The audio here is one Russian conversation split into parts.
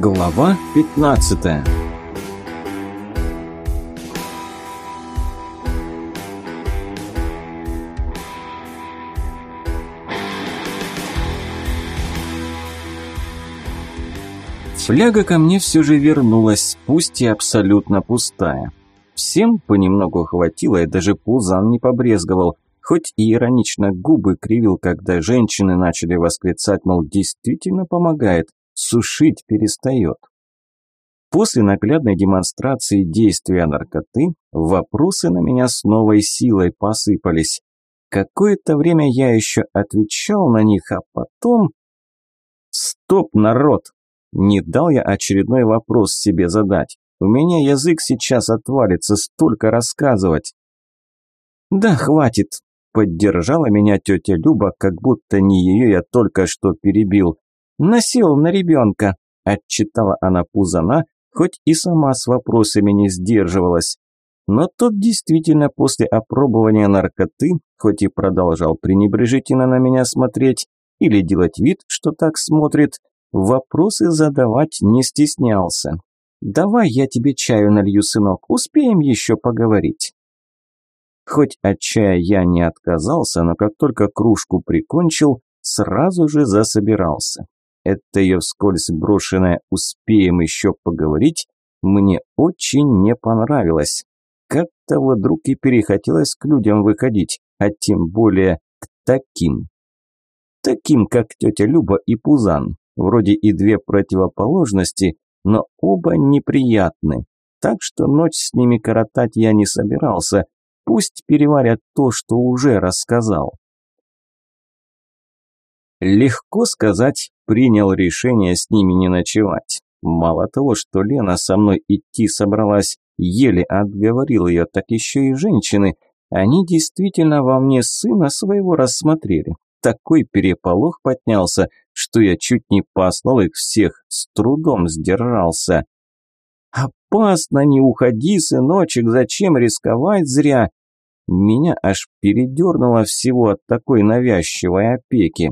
Глава 15 Фляга ко мне все же вернулась, пусть и абсолютно пустая. Всем понемногу хватило, и даже Пузан не побрезговал, хоть и иронично губы кривил, когда женщины начали восклицать, мол, действительно помогает, сушить перестает. После наглядной демонстрации действия наркоты вопросы на меня с новой силой посыпались. Какое-то время я еще отвечал на них, а потом... Стоп, народ! Не дал я очередной вопрос себе задать. У меня язык сейчас отвалится, столько рассказывать. Да, хватит, поддержала меня тетя Люба, как будто не ее я только что перебил. Насел на ребенка, отчитала она Пузана, хоть и сама с вопросами не сдерживалась. Но тот действительно после опробования наркоты, хоть и продолжал пренебрежительно на меня смотреть или делать вид, что так смотрит, Вопросы задавать не стеснялся. «Давай я тебе чаю налью, сынок, успеем еще поговорить». Хоть от чая я не отказался, но как только кружку прикончил, сразу же засобирался. Это ее вскользь брошенное «успеем еще поговорить» мне очень не понравилось. Как-то вдруг и перехотелось к людям выходить, а тем более к таким. Таким, как тетя Люба и Пузан. Вроде и две противоположности, но оба неприятны. Так что ночь с ними коротать я не собирался. Пусть переварят то, что уже рассказал. Легко сказать, принял решение с ними не ночевать. Мало того, что Лена со мной идти собралась, еле отговорил ее, так еще и женщины. Они действительно во мне сына своего рассмотрели такой переполох поднялся, что я чуть не послал их всех, с трудом сдержался. «Опасно, не уходи, сыночек, зачем рисковать зря?» Меня аж передернуло всего от такой навязчивой опеки.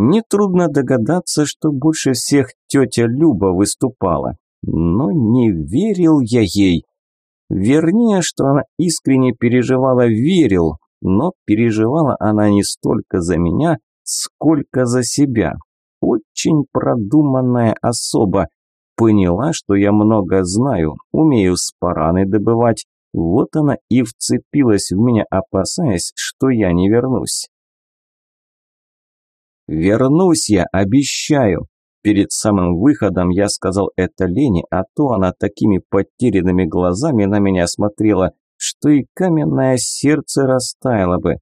Нетрудно догадаться, что больше всех тетя Люба выступала. Но не верил я ей. Вернее, что она искренне переживала, верил, но переживала она не столько за меня, сколько за себя. Очень продуманная особа. Поняла, что я много знаю, умею спараны добывать. Вот она и вцепилась в меня, опасаясь, что я не вернусь. «Вернусь я, обещаю!» Перед самым выходом я сказал это Лене, а то она такими потерянными глазами на меня смотрела, что и каменное сердце растаяло бы.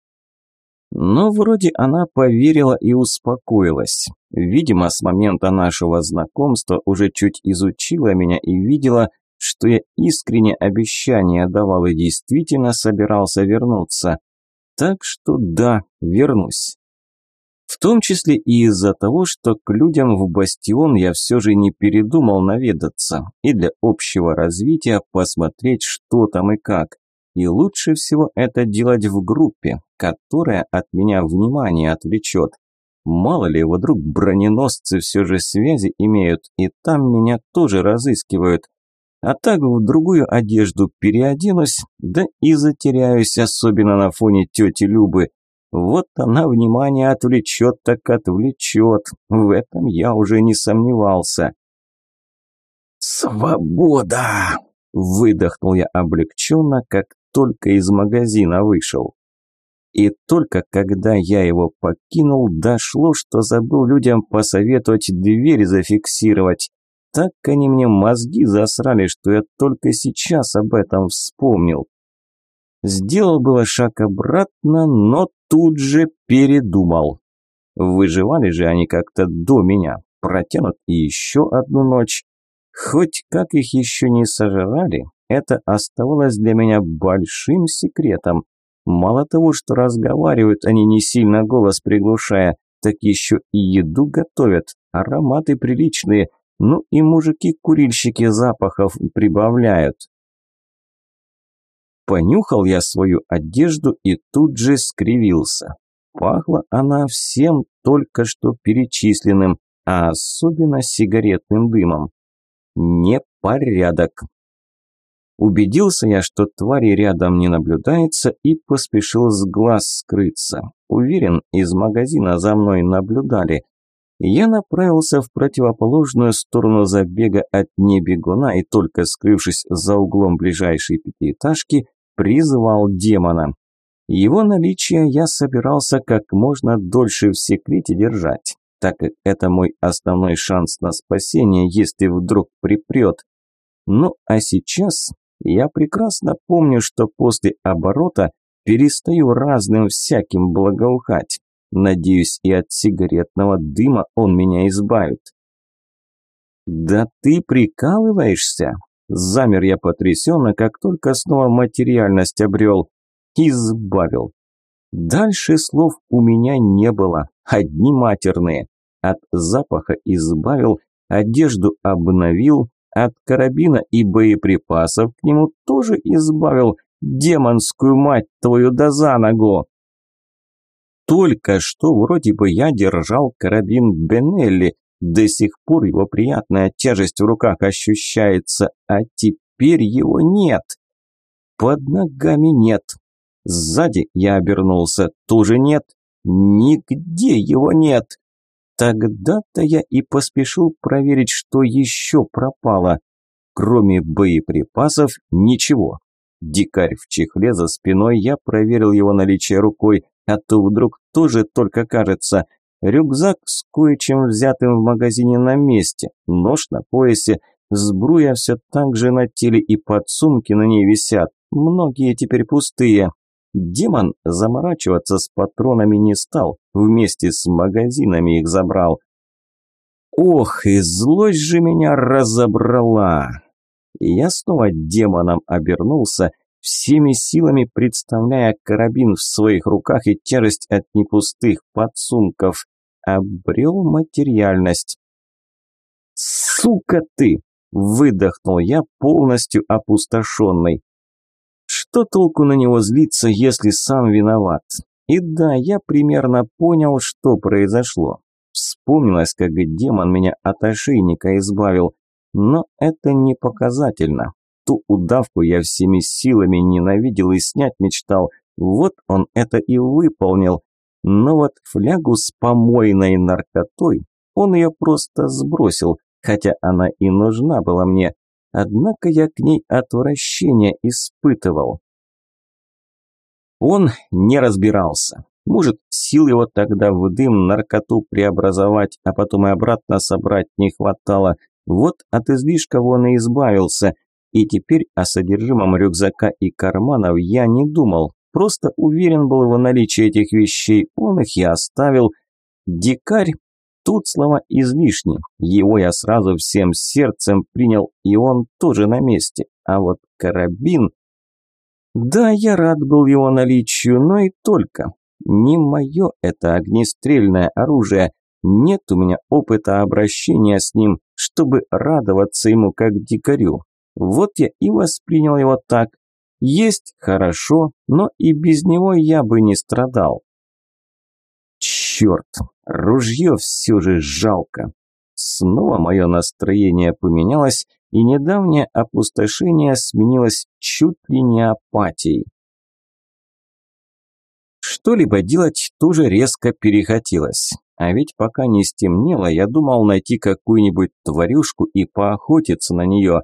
Но вроде она поверила и успокоилась. Видимо, с момента нашего знакомства уже чуть изучила меня и видела, что я искренне обещание давал и действительно собирался вернуться. Так что да, вернусь. В том числе и из-за того, что к людям в бастион я все же не передумал наведаться и для общего развития посмотреть, что там и как. И лучше всего это делать в группе, которая от меня внимание отвлечет. Мало ли, вдруг броненосцы все же связи имеют, и там меня тоже разыскивают. А так в другую одежду переоденусь, да и затеряюсь, особенно на фоне тети Любы. Вот она внимание отвлечет, так отвлечет. В этом я уже не сомневался. «Свобода!» – выдохнул я облегченно, как только из магазина вышел. И только когда я его покинул, дошло, что забыл людям посоветовать дверь зафиксировать. Так они мне мозги засрали, что я только сейчас об этом вспомнил. Сделал было шаг обратно, но тут же передумал. Выживали же они как-то до меня, протянут и еще одну ночь. Хоть как их еще не сожрали, это оставалось для меня большим секретом. Мало того, что разговаривают они не сильно голос приглушая, так еще и еду готовят, ароматы приличные, ну и мужики-курильщики запахов прибавляют. Понюхал я свою одежду и тут же скривился. Пахла она всем только что перечисленным, а особенно сигаретным дымом. Непорядок. Убедился я, что твари рядом не наблюдается и поспешил с глаз скрыться. Уверен, из магазина за мной наблюдали. Я направился в противоположную сторону забега от небегуна и только скрывшись за углом ближайшей пятиэтажки, призвал демона. Его наличие я собирался как можно дольше в секрете держать, так как это мой основной шанс на спасение, если вдруг припрет. Ну а сейчас я прекрасно помню, что после оборота перестаю разным всяким благоухать. Надеюсь, и от сигаретного дыма он меня избавит. «Да ты прикалываешься?» Замер я потрясенно, как только снова материальность обрел. Избавил. Дальше слов у меня не было, одни матерные. От запаха избавил, одежду обновил, от карабина и боеприпасов к нему тоже избавил, демонскую мать твою да за ногу. Только что вроде бы я держал карабин Бенелли, до сих пор его приятная тяжесть в руках ощущается, а теперь его нет. Под ногами нет. Сзади я обернулся, тоже нет. Нигде его нет. Тогда-то я и поспешил проверить, что еще пропало. Кроме боеприпасов, ничего. Дикарь в чехле за спиной, я проверил его наличие рукой, а то вдруг тоже только кажется. Рюкзак с кое-чем взятым в магазине на месте, нож на поясе, сбруя все так же на теле и подсумки на ней висят. Многие теперь пустые. Демон заморачиваться с патронами не стал, вместе с магазинами их забрал. Ох, и злость же меня разобрала. Я снова демоном обернулся, всеми силами представляя карабин в своих руках и тяжесть от непустых подсумков. Обрел материальность. «Сука ты!» – выдохнул я, полностью опустошенный. Что толку на него злиться, если сам виноват? И да, я примерно понял, что произошло. Вспомнилось, как демон меня от ошейника избавил. Но это не показательно. Ту удавку я всеми силами ненавидел и снять мечтал. Вот он это и выполнил. Но вот флягу с помойной наркотой, он ее просто сбросил, хотя она и нужна была мне. Однако я к ней отвращение испытывал. Он не разбирался. Может, сил его тогда в дым наркоту преобразовать, а потом и обратно собрать не хватало. Вот от излишков он и избавился. И теперь о содержимом рюкзака и карманов я не думал. Просто уверен был в наличии этих вещей, он их и оставил. Дикарь Тут слова излишни. Его я сразу всем сердцем принял, и он тоже на месте. А вот карабин... Да, я рад был его наличию, но и только. Не мое это огнестрельное оружие. Нет у меня опыта обращения с ним, чтобы радоваться ему как дикарю. Вот я и воспринял его так. Есть хорошо, но и без него я бы не страдал. Черт, ружье все же жалко. Снова мое настроение поменялось, и недавнее опустошение сменилось чуть ли не апатией. Что-либо делать тоже резко перехотелось. А ведь пока не стемнело, я думал найти какую-нибудь тварюшку и поохотиться на нее.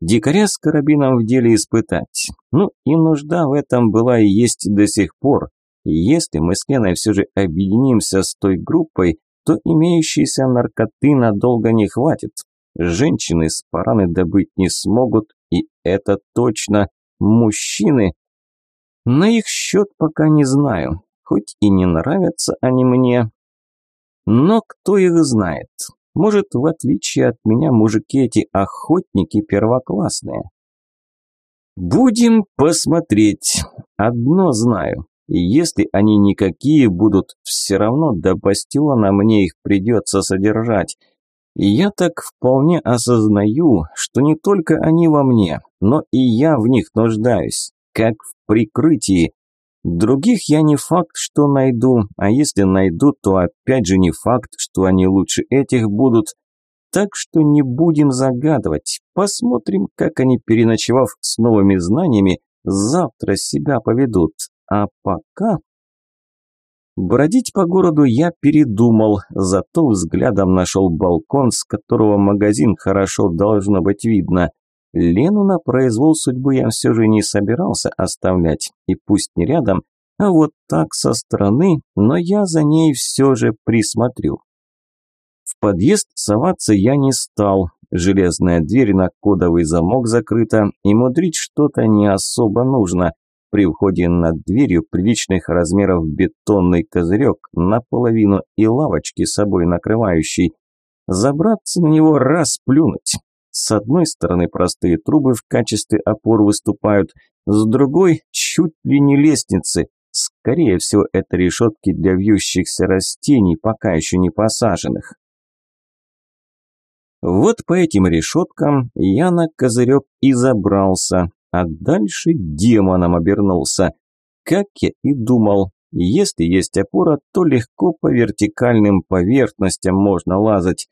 Дикаря с карабином в деле испытать. Ну и нужда в этом была и есть до сих пор. Если мы с Леной все же объединимся с той группой, то имеющейся наркоты надолго не хватит. Женщины с параны добыть не смогут, и это точно. Мужчины... На их счет пока не знаю, хоть и не нравятся они мне. Но кто их знает? Может, в отличие от меня, мужики эти охотники первоклассные. Будем посмотреть. Одно знаю. Если они никакие будут, все равно до бастиона мне их придется содержать. И я так вполне осознаю, что не только они во мне, но и я в них нуждаюсь, как в прикрытии. Других я не факт, что найду, а если найду, то опять же не факт, что они лучше этих будут. Так что не будем загадывать, посмотрим, как они, переночевав с новыми знаниями, завтра себя поведут. А пока... Бродить по городу я передумал, зато взглядом нашел балкон, с которого магазин хорошо должно быть видно. Лену на произвол судьбы я все же не собирался оставлять, и пусть не рядом, а вот так со стороны, но я за ней все же присмотрю. В подъезд соваться я не стал, железная дверь на кодовый замок закрыта, и мудрить что-то не особо нужно. При входе над дверью приличных размеров бетонный козырек, наполовину и лавочки собой накрывающий. Забраться на него раз плюнуть. С одной стороны простые трубы в качестве опор выступают, с другой чуть ли не лестницы. Скорее всего, это решетки для вьющихся растений, пока еще не посаженных. Вот по этим решеткам я на козырек и забрался, а дальше демоном обернулся. Как я и думал, если есть опора, то легко по вертикальным поверхностям можно лазать.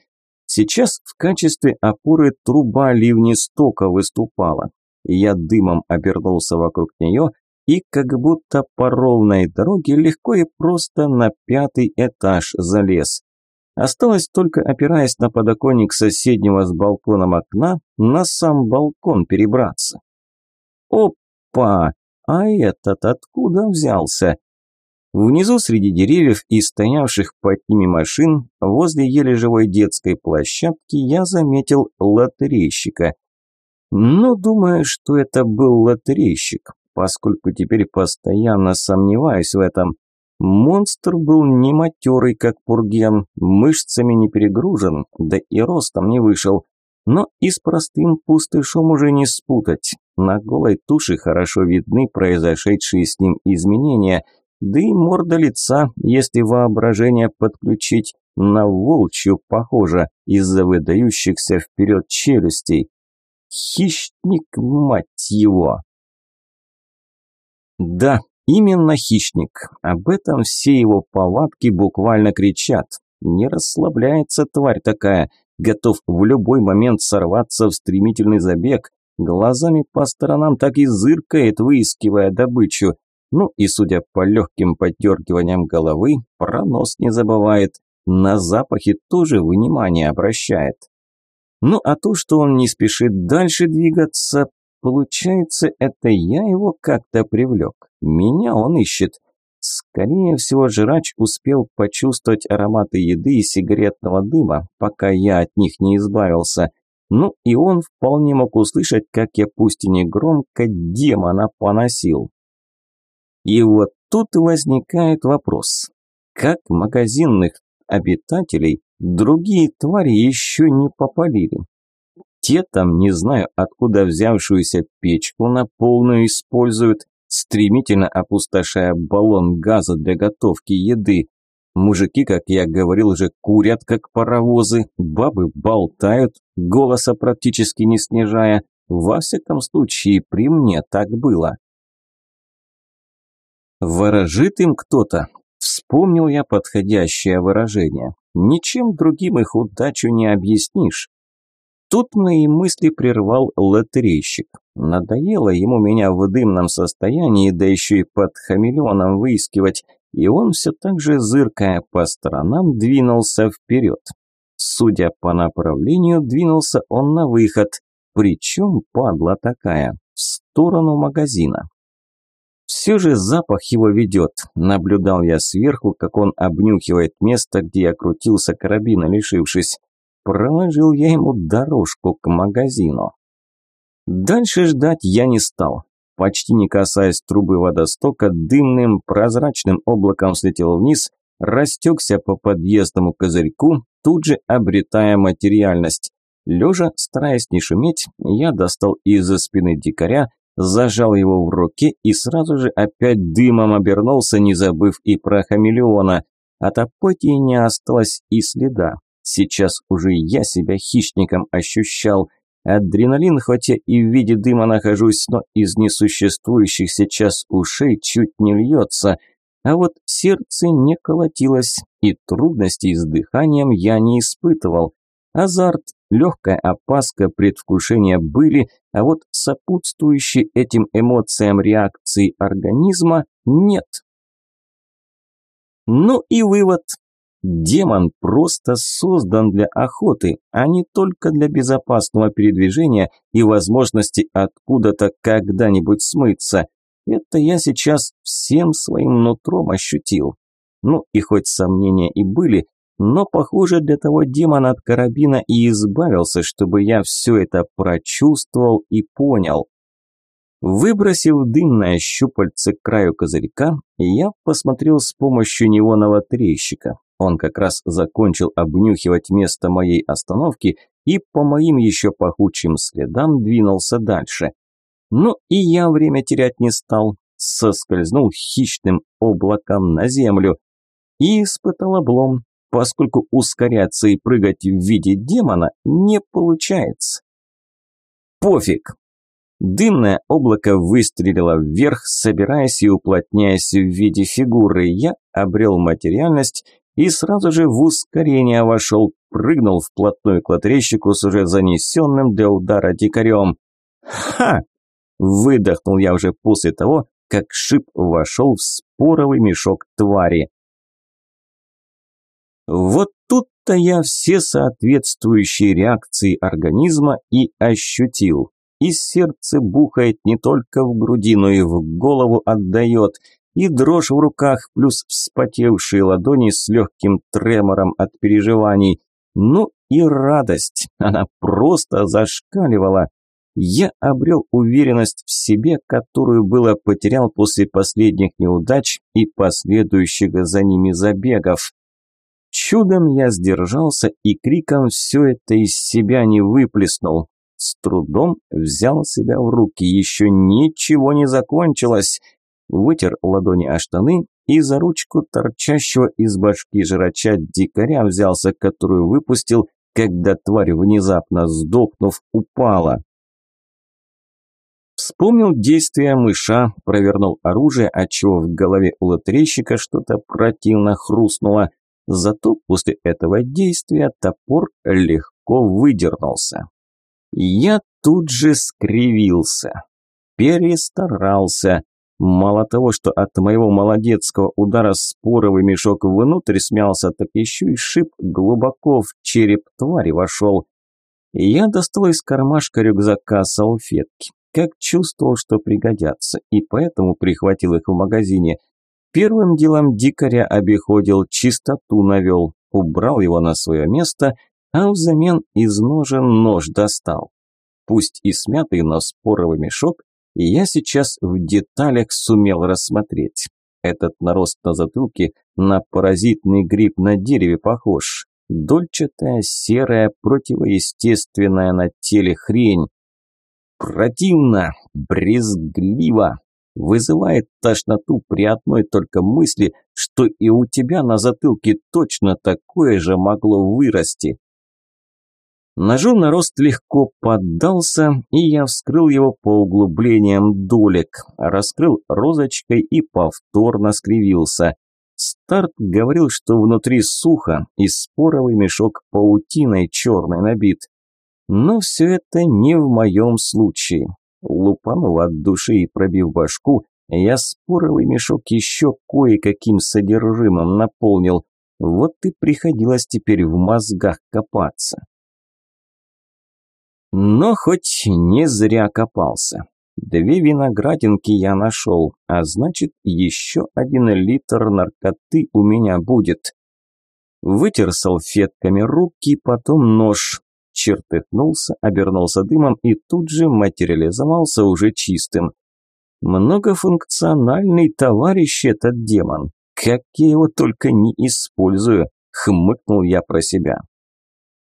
Сейчас в качестве опоры труба ливнестока выступала. Я дымом обернулся вокруг нее и как будто по ровной дороге легко и просто на пятый этаж залез. Осталось только, опираясь на подоконник соседнего с балконом окна, на сам балкон перебраться. Опа! А этот откуда взялся? Внизу среди деревьев и стоявших под ними машин, возле еле живой детской площадки, я заметил лотерейщика. Но думаю, что это был лотерейщик, поскольку теперь постоянно сомневаюсь в этом. Монстр был не матерый, как Пурген, мышцами не перегружен, да и ростом не вышел. Но и с простым пустышом уже не спутать. На голой туше хорошо видны произошедшие с ним изменения – да и морда лица, если воображение подключить, на волчью похожа из-за выдающихся вперед челюстей. Хищник, мать его! Да, именно хищник. Об этом все его повадки буквально кричат. Не расслабляется тварь такая, готов в любой момент сорваться в стремительный забег, глазами по сторонам так и зыркает, выискивая добычу. Ну и, судя по легким подергиваниям головы, про нос не забывает, на запахи тоже внимание обращает. Ну а то, что он не спешит дальше двигаться, получается, это я его как-то привлек. Меня он ищет. Скорее всего, жрач успел почувствовать ароматы еды и сигаретного дыма, пока я от них не избавился. Ну и он вполне мог услышать, как я пусть и не громко демона поносил. И вот тут возникает вопрос. Как магазинных обитателей другие твари еще не попалили? Те там, не знаю, откуда взявшуюся печку на полную используют, стремительно опустошая баллон газа для готовки еды. Мужики, как я говорил же, курят как паровозы, бабы болтают, голоса практически не снижая. Во всяком случае, при мне так было. Ворожит им кто-то. Вспомнил я подходящее выражение. Ничем другим их удачу не объяснишь. Тут мои мысли прервал лотерейщик. Надоело ему меня в дымном состоянии, да еще и под хамелеоном выискивать, и он все так же, зыркая по сторонам, двинулся вперед. Судя по направлению, двинулся он на выход, причем падла такая, в сторону магазина. Все же запах его ведет. Наблюдал я сверху, как он обнюхивает место, где я крутился карабина, лишившись. Проложил я ему дорожку к магазину. Дальше ждать я не стал. Почти не касаясь трубы водостока, дымным прозрачным облаком слетел вниз, растекся по подъездному козырьку, тут же обретая материальность. Лежа, стараясь не шуметь, я достал из-за спины дикаря зажал его в руке и сразу же опять дымом обернулся, не забыв и про хамелеона. От апатии не осталось и следа. Сейчас уже я себя хищником ощущал. Адреналин, хотя и в виде дыма нахожусь, но из несуществующих сейчас ушей чуть не льется. А вот сердце не колотилось, и трудностей с дыханием я не испытывал. Азарт, легкая опаска, предвкушение были, а вот сопутствующие этим эмоциям реакции организма нет. Ну и вывод. Демон просто создан для охоты, а не только для безопасного передвижения и возможности откуда-то когда-нибудь смыться. Это я сейчас всем своим нутром ощутил. Ну и хоть сомнения и были, но, похоже, для того демона от карабина и избавился, чтобы я все это прочувствовал и понял. Выбросив дымное щупальце к краю козырька, я посмотрел с помощью неонового трещика. Он как раз закончил обнюхивать место моей остановки и по моим еще пахучим следам двинулся дальше. Ну и я время терять не стал, соскользнул хищным облаком на землю и испытал облом, поскольку ускоряться и прыгать в виде демона не получается. Пофиг, Дымное облако выстрелило вверх, собираясь и уплотняясь в виде фигуры. Я обрел материальность и сразу же в ускорение вошел, прыгнул вплотную к лотрейщику с уже занесенным для удара дикарем. «Ха!» – выдохнул я уже после того, как шип вошел в споровый мешок твари. Вот тут-то я все соответствующие реакции организма и ощутил и сердце бухает не только в груди, но и в голову отдает, и дрожь в руках, плюс вспотевшие ладони с легким тремором от переживаний. Ну и радость, она просто зашкаливала. Я обрел уверенность в себе, которую было потерял после последних неудач и последующих за ними забегов. Чудом я сдержался и криком все это из себя не выплеснул с трудом взял себя в руки, еще ничего не закончилось. Вытер ладони о штаны и за ручку торчащего из башки жрача дикаря взялся, которую выпустил, когда тварь, внезапно сдохнув, упала. Вспомнил действия мыша, провернул оружие, отчего в голове у лотерейщика что-то противно хрустнуло. Зато после этого действия топор легко выдернулся. Я тут же скривился. Перестарался. Мало того, что от моего молодецкого удара споровый мешок внутрь смялся, так еще и шип глубоко в череп твари вошел. Я достал из кармашка рюкзака салфетки. Как чувствовал, что пригодятся, и поэтому прихватил их в магазине. Первым делом дикаря обиходил, чистоту навел, убрал его на свое место а взамен из ножен нож достал. Пусть и смятый, но споровый мешок я сейчас в деталях сумел рассмотреть. Этот нарост на затылке на паразитный гриб на дереве похож. Дольчатая, серая, противоестественная на теле хрень. Противно, брезгливо, вызывает тошноту при одной только мысли, что и у тебя на затылке точно такое же могло вырасти. Ножом нарост легко поддался, и я вскрыл его по углублениям долек, раскрыл розочкой и повторно скривился. Старт говорил, что внутри сухо, и споровый мешок паутиной черной набит. Но все это не в моем случае. Лупанув от души и пробив башку, я споровый мешок еще кое-каким содержимым наполнил. Вот и приходилось теперь в мозгах копаться. Но хоть не зря копался. Две виноградинки я нашел, а значит, еще один литр наркоты у меня будет. Вытер салфетками руки, потом нож. Чертыхнулся, обернулся дымом и тут же материализовался уже чистым. Многофункциональный товарищ этот демон. Как я его только не использую, хмыкнул я про себя.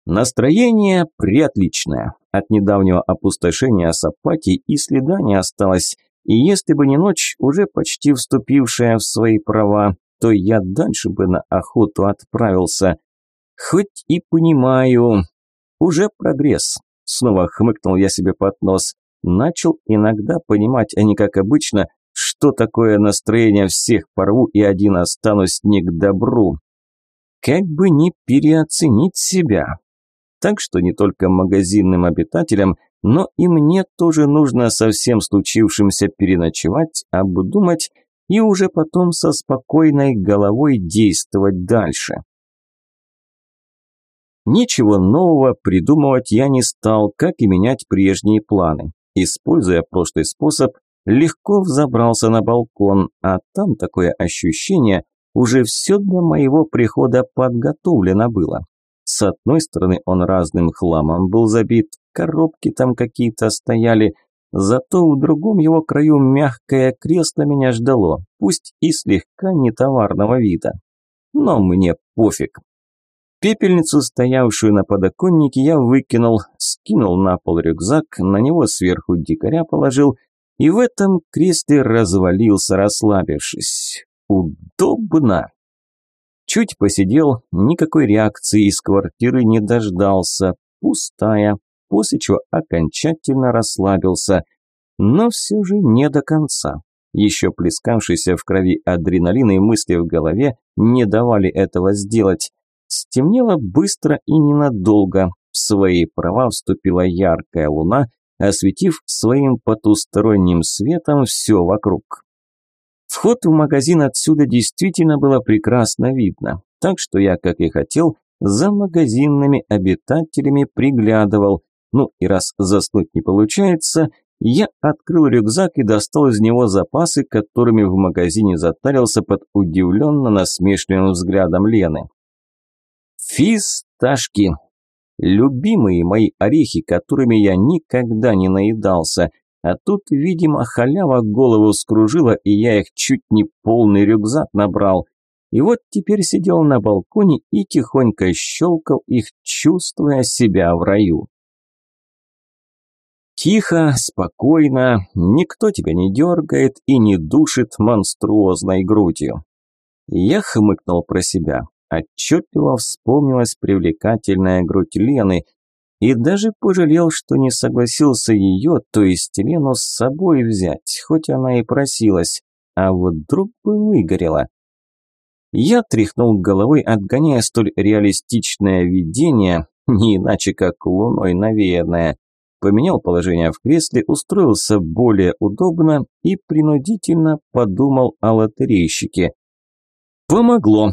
Настроение приотличное. От недавнего опустошения Сапати и следа не осталось. И если бы не ночь, уже почти вступившая в свои права, то я дальше бы на охоту отправился. Хоть и понимаю, уже прогресс. снова хмыкнул я себе под нос. Начал иногда понимать, а не как обычно, что такое настроение всех порву и один останусь не к добру. Как бы не переоценить себя. Так что не только магазинным обитателям, но и мне тоже нужно со всем случившимся переночевать, обдумать и уже потом со спокойной головой действовать дальше. Ничего нового придумывать я не стал, как и менять прежние планы. Используя прошлый способ, легко взобрался на балкон, а там такое ощущение, уже все для моего прихода подготовлено было. С одной стороны он разным хламом был забит, коробки там какие-то стояли, зато в другом его краю мягкое кресло меня ждало, пусть и слегка нетоварного вида. Но мне пофиг. Пепельницу, стоявшую на подоконнике, я выкинул, скинул на пол рюкзак, на него сверху дикаря положил и в этом кресле развалился, расслабившись. Удобно. Чуть посидел, никакой реакции из квартиры не дождался, пустая, после чего окончательно расслабился. Но все же не до конца. Еще плескавшиеся в крови адреналин и мысли в голове не давали этого сделать. Стемнело быстро и ненадолго. В свои права вступила яркая луна, осветив своим потусторонним светом все вокруг. Вход в магазин отсюда действительно было прекрасно видно, так что я, как и хотел, за магазинными обитателями приглядывал. Ну и раз заснуть не получается, я открыл рюкзак и достал из него запасы, которыми в магазине затарился под удивленно насмешливым взглядом Лены. Фисташки. Любимые мои орехи, которыми я никогда не наедался. А тут, видимо, халява голову скружила, и я их чуть не полный рюкзак набрал. И вот теперь сидел на балконе и тихонько щелкал их, чувствуя себя в раю. Тихо, спокойно, никто тебя не дергает и не душит монструозной грудью. Я хмыкнул про себя. Отчетливо вспомнилась привлекательная грудь Лены, и даже пожалел, что не согласился ее, то есть Лену с собой взять, хоть она и просилась, а вот вдруг бы выгорела. Я тряхнул головой, отгоняя столь реалистичное видение, не иначе как луной навеянное. Поменял положение в кресле, устроился более удобно и принудительно подумал о лотерейщике. Помогло.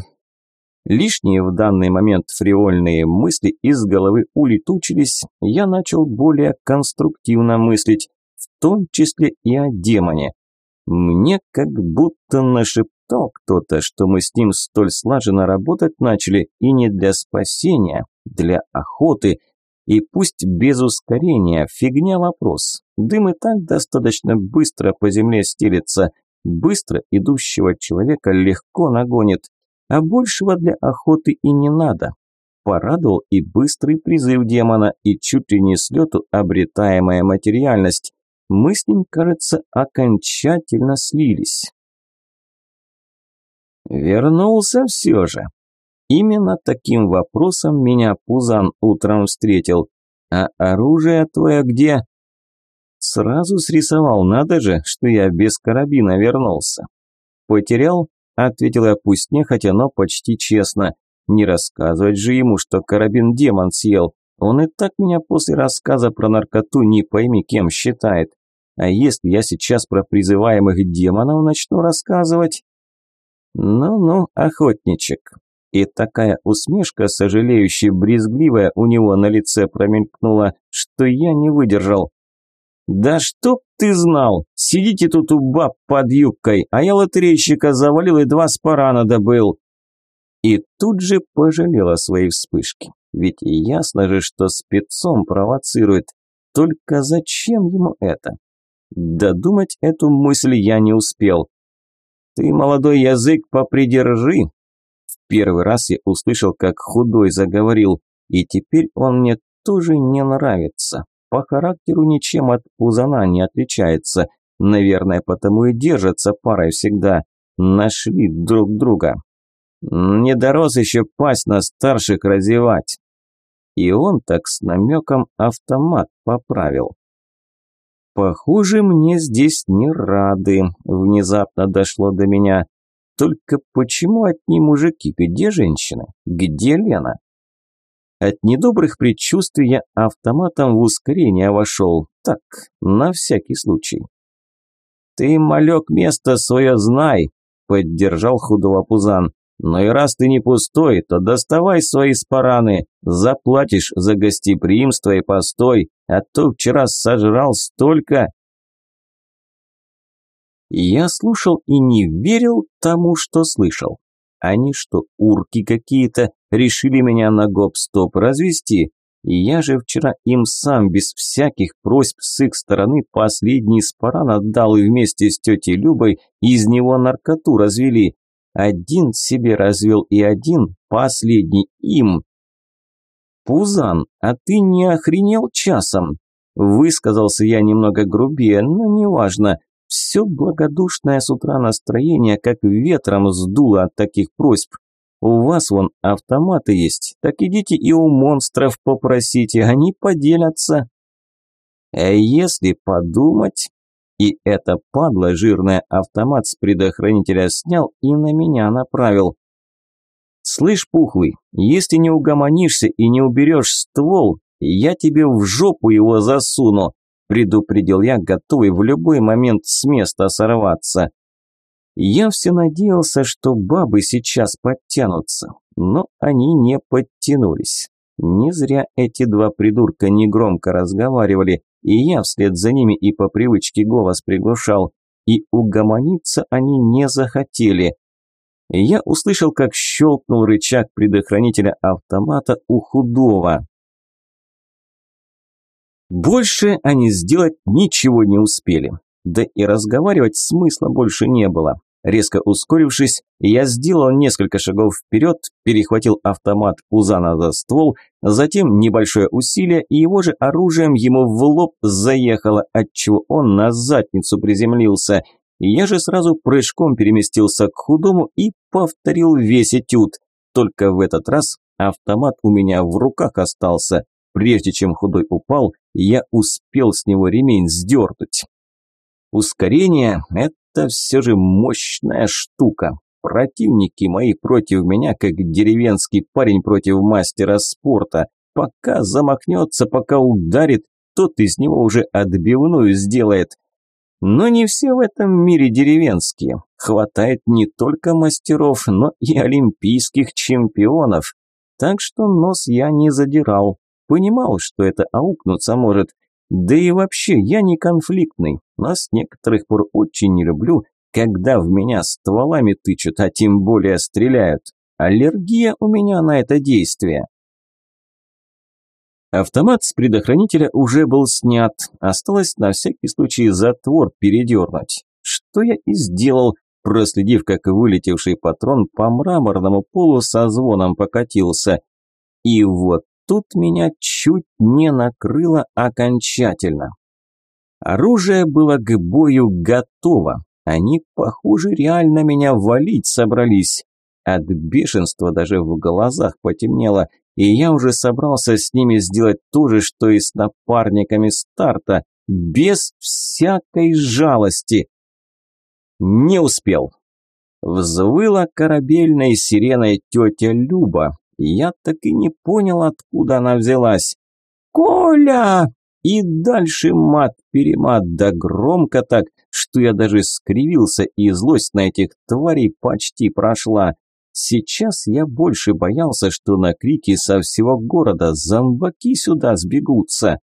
Лишние в данный момент фривольные мысли из головы улетучились, я начал более конструктивно мыслить, в том числе и о демоне. Мне как будто нашептал кто-то, что мы с ним столь слаженно работать начали и не для спасения, для охоты, и пусть без ускорения, фигня вопрос. Дым и так достаточно быстро по земле стелется, быстро идущего человека легко нагонит, а большего для охоты и не надо. Порадовал и быстрый призыв демона, и чуть ли не с лету обретаемая материальность. Мы с ним, кажется, окончательно слились. Вернулся все же. Именно таким вопросом меня Пузан утром встретил. А оружие твое где? Сразу срисовал, надо же, что я без карабина вернулся. Потерял? Ответил я пусть нехотя, но почти честно. Не рассказывать же ему, что карабин демон съел. Он и так меня после рассказа про наркоту не пойми кем считает. А если я сейчас про призываемых демонов начну рассказывать? Ну-ну, охотничек. И такая усмешка, сожалеющая, брезгливая, у него на лице промелькнула, что я не выдержал. «Да чтоб ты знал! Сидите тут у баб под юбкой, а я лотерейщика завалил и два спарана добыл!» И тут же пожалел о своей вспышке. Ведь ясно же, что спецом провоцирует. Только зачем ему это? Додумать эту мысль я не успел. «Ты, молодой язык, попридержи!» В первый раз я услышал, как худой заговорил, и теперь он мне тоже не нравится по характеру ничем от Пузана не отличается. Наверное, потому и держатся парой всегда. Нашли друг друга. Не дорос еще пасть на старших разевать. И он так с намеком автомат поправил. Похоже, мне здесь не рады, внезапно дошло до меня. Только почему одни мужики, где женщины? Где Лена? От недобрых предчувствий я автоматом в ускорение вошел. Так, на всякий случай. «Ты, малек, место свое знай!» – поддержал худого Пузан. «Но и раз ты не пустой, то доставай свои спараны, заплатишь за гостеприимство и постой, а то вчера сожрал столько...» Я слушал и не верил тому, что слышал. Они что, урки какие-то, решили меня на гоп-стоп развести? И я же вчера им сам без всяких просьб с их стороны последний спаран отдал и вместе с тетей Любой из него наркоту развели. Один себе развел и один, последний им. «Пузан, а ты не охренел часом?» Высказался я немного грубее, но неважно. Все благодушное с утра настроение как ветром сдуло от таких просьб. У вас вон автоматы есть, так идите и у монстров попросите, они поделятся. А если подумать... И это падла жирная автомат с предохранителя снял и на меня направил. «Слышь, пухлый, если не угомонишься и не уберешь ствол, я тебе в жопу его засуну», предупредил я, готовый в любой момент с места сорваться. Я все надеялся, что бабы сейчас подтянутся, но они не подтянулись. Не зря эти два придурка негромко разговаривали, и я вслед за ними и по привычке голос приглушал, и угомониться они не захотели. Я услышал, как щелкнул рычаг предохранителя автомата у худого. Больше они сделать ничего не успели. Да и разговаривать смысла больше не было. Резко ускорившись, я сделал несколько шагов вперед, перехватил автомат Пузана за ствол, затем небольшое усилие, и его же оружием ему в лоб заехало, отчего он на задницу приземлился. Я же сразу прыжком переместился к худому и повторил весь этюд. Только в этот раз автомат у меня в руках остался. Прежде чем худой упал, я успел с него ремень сдернуть. Ускорение – это все же мощная штука. Противники мои против меня, как деревенский парень против мастера спорта. Пока замахнется, пока ударит, тот из него уже отбивную сделает. Но не все в этом мире деревенские. Хватает не только мастеров, но и олимпийских чемпионов. Так что нос я не задирал. Понимал, что это аукнуться может. Да и вообще, я не конфликтный, но с некоторых пор очень не люблю, когда в меня стволами тычут, а тем более стреляют. Аллергия у меня на это действие. Автомат с предохранителя уже был снят, осталось на всякий случай затвор передернуть. Что я и сделал, проследив, как вылетевший патрон по мраморному полу со звоном покатился. И вот тут меня чуть не накрыло окончательно. Оружие было к бою готово. Они, похоже, реально меня валить собрались. От бешенства даже в глазах потемнело, и я уже собрался с ними сделать то же, что и с напарниками старта, без всякой жалости. Не успел. Взвыла корабельной сиреной тетя Люба, я так и не понял, откуда она взялась. «Коля!» И дальше мат-перемат, да громко так, что я даже скривился, и злость на этих тварей почти прошла. Сейчас я больше боялся, что на крики со всего города зомбаки сюда сбегутся.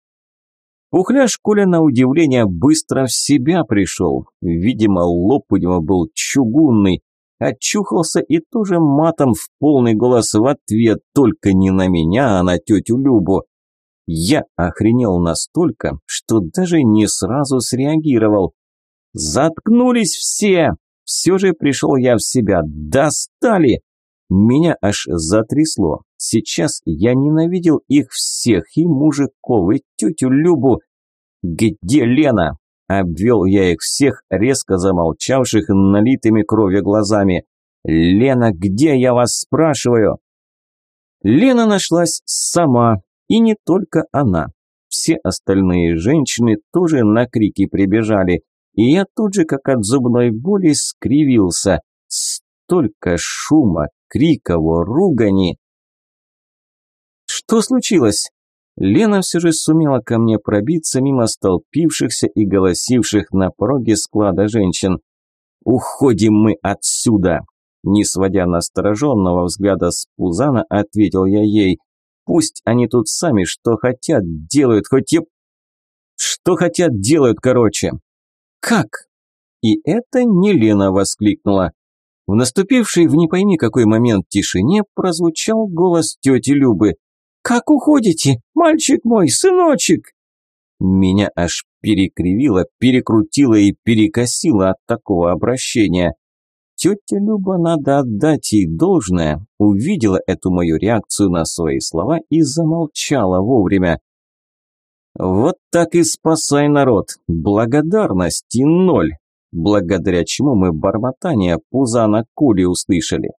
Пухляш Коля, на удивление, быстро в себя пришел. Видимо, лоб у него был чугунный, Очухался и тоже матом в полный голос в ответ, только не на меня, а на тетю Любу. Я охренел настолько, что даже не сразу среагировал. «Заткнулись все!» Все же пришел я в себя. «Достали!» Меня аж затрясло. Сейчас я ненавидел их всех, и мужиков, и тетю Любу. «Где Лена?» Обвел я их всех, резко замолчавших, налитыми кровью глазами. «Лена, где я вас спрашиваю?» Лена нашлась сама, И не только она. Все остальные женщины тоже на крики прибежали, и я тут же, как от зубной боли, скривился. Столько шума, криков, ругани. Что случилось? Лена все же сумела ко мне пробиться мимо столпившихся и голосивших на пороге склада женщин. «Уходим мы отсюда!» Не сводя настороженного взгляда с Пузана, ответил я ей. «Пусть они тут сами что хотят делают, хоть и...» «Что хотят делают, короче!» «Как?» И это не Лена воскликнула. В наступившей в не пойми какой момент тишине прозвучал голос тети Любы. «Как уходите, мальчик мой, сыночек?» Меня аж перекривило, перекрутило и перекосило от такого обращения. Тетя Люба, надо отдать ей должное, увидела эту мою реакцию на свои слова и замолчала вовремя. Вот так и спасай народ, благодарности ноль, благодаря чему мы бормотание Пузана Кули услышали.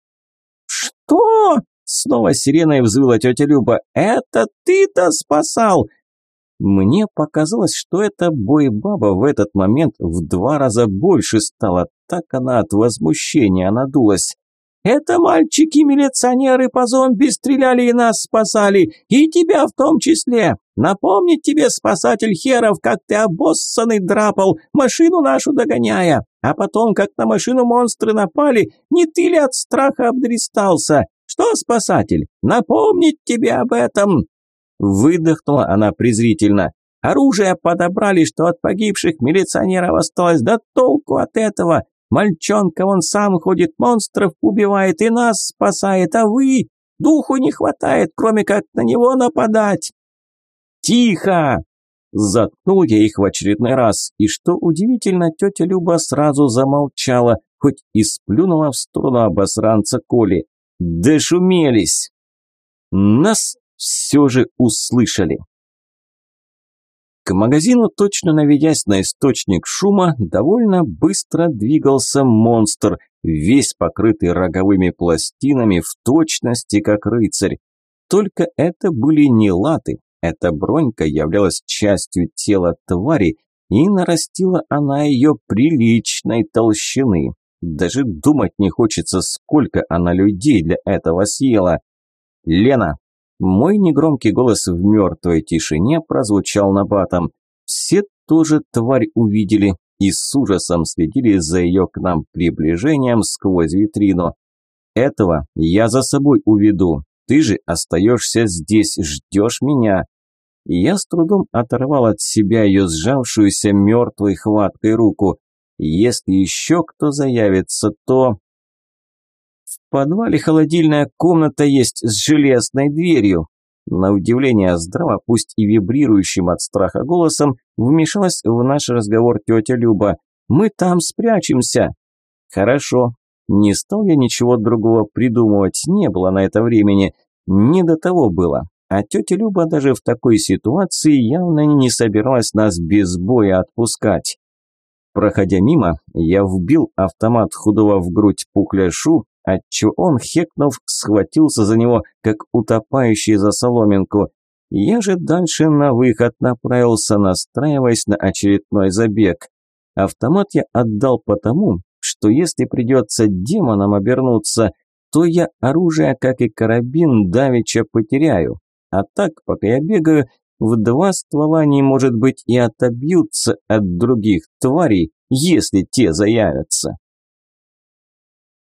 «Что?» Снова сиреной взвыла тетя Люба. «Это ты-то спасал!» Мне показалось, что эта бойбаба в этот момент в два раза больше стала, так она от возмущения надулась. «Это мальчики-милиционеры по зомби стреляли и нас спасали, и тебя в том числе. Напомнить тебе, спасатель херов, как ты обоссанный драпал, машину нашу догоняя, а потом, как на машину монстры напали, не ты ли от страха обдристался? Что, спасатель, напомнить тебе об этом?» Выдохнула она презрительно. «Оружие подобрали, что от погибших милиционеров осталось, да толку от этого. Мальчонка он сам ходит, монстров убивает и нас спасает, а вы? Духу не хватает, кроме как на него нападать». «Тихо!» Заткнул я их в очередной раз, и что удивительно, тетя Люба сразу замолчала, хоть и сплюнула в сторону обосранца Коли. Дошумелись. Нас все же услышали. К магазину, точно наведясь на источник шума, довольно быстро двигался монстр, весь покрытый роговыми пластинами, в точности как рыцарь. Только это были не латы, эта бронька являлась частью тела твари, и нарастила она ее приличной толщины. Даже думать не хочется, сколько она людей для этого съела. «Лена!» Мой негромкий голос в мертвой тишине прозвучал на батом. Все тоже тварь увидели и с ужасом следили за ее к нам приближением сквозь витрину. «Этого я за собой уведу. Ты же остаешься здесь, ждешь меня». Я с трудом оторвал от себя ее сжавшуюся мертвой хваткой руку. Если еще кто заявится, то... В подвале холодильная комната есть с железной дверью. На удивление здраво, пусть и вибрирующим от страха голосом, вмешалась в наш разговор тетя Люба. «Мы там спрячемся». «Хорошо». Не стал я ничего другого придумывать, не было на это времени. Не до того было. А тетя Люба даже в такой ситуации явно не собиралась нас без боя отпускать. Проходя мимо, я вбил автомат худого в грудь пухляшу, отчего он, хекнув, схватился за него, как утопающий за соломинку. Я же дальше на выход направился, настраиваясь на очередной забег. Автомат я отдал потому, что если придется демоном обернуться, то я оружие, как и карабин, давеча потеряю. А так, пока я бегаю, в два ствола они, может быть, и отобьются от других тварей, если те заявятся.